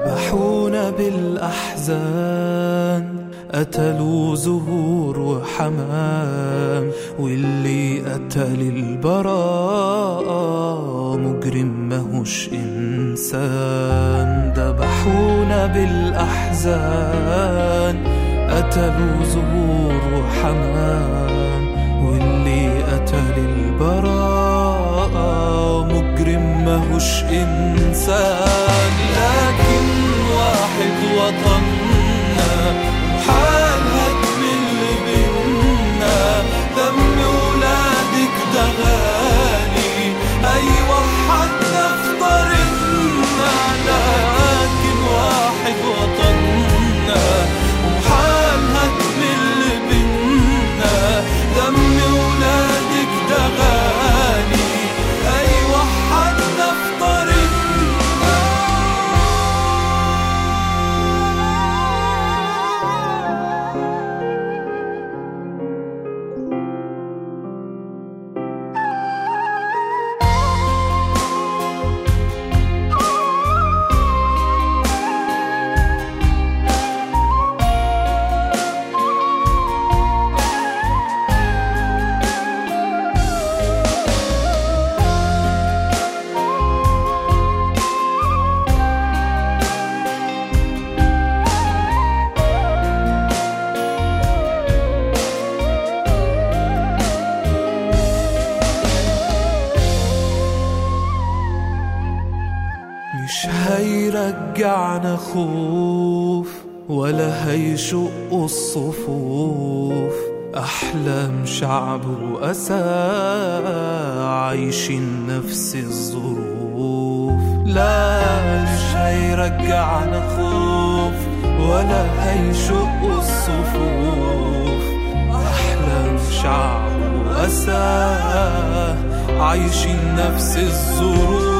ذبحونا بالأحزان قتلوا زهور وحمام واللي قتل البراءة مجرم ماهوش إنسان. ذبحونا بالأحزان قتلوا زهور وحمام واللي قتل البراءة مجرم ماهوش إنسان. مش هيرجعنا خوف ولا هيشق الصفوف. أحلام شعب وأسى عايشين نفس الظروف. لا مش هيرجعنا خوف ولا هيشق الصفوف. أحلام شعب وأسى عايشين نفس الظروف.